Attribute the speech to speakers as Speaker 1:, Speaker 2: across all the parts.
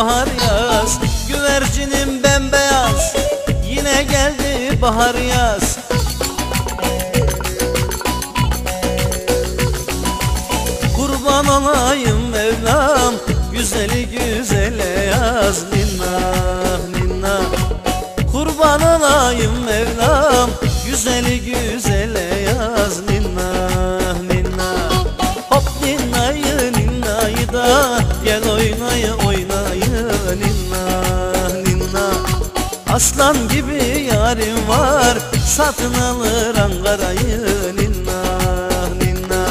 Speaker 1: bahar yaz. Güvercinim bembeyaz. Yine geldi bahar yaz. Kurban olayım Mevlam Güzeli güzele yaz. Ninna ninna Kurban olayım Mevlam Güzeli güzele yaz. Ninna ninna Hop ninnayı ninnayı da Gel oynayı oynayı Ninna ninna. Aslan gibi yarim var Satın alır Ankara'yı. Ninna ninna.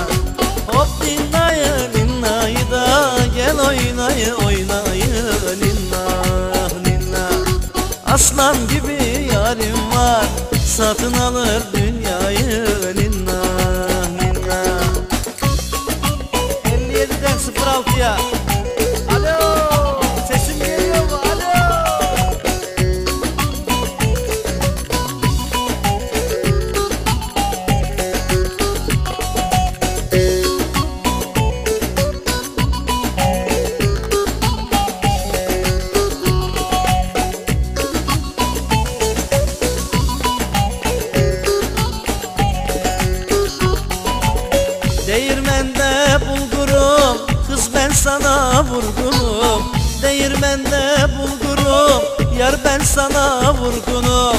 Speaker 1: Hop ninnayı ninnayı da Gel oynayı oynayı. Ninna ninna. Aslan gibi yarim var Satın sana vurgunum Değirmende bulgurum Yar ben sana vurgunum.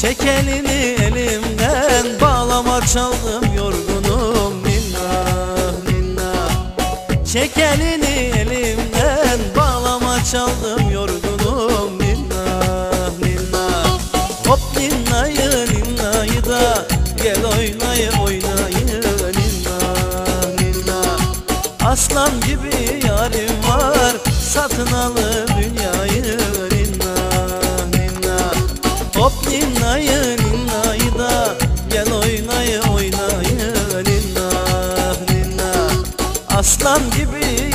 Speaker 1: Çek elini elimden Bağlama çaldım yorgunum Ninna ninna Çek elini elimden Bağlama çaldım yorgunum Ninna ninna Hop da Gel oynayı oynayı Ninna ninna Aslan gibi yarim var Satın alır dünyayı Ninna ninna Hop ninnayı ninnayı da Gel oynayı oynayı Ninna ninna Aslan gibi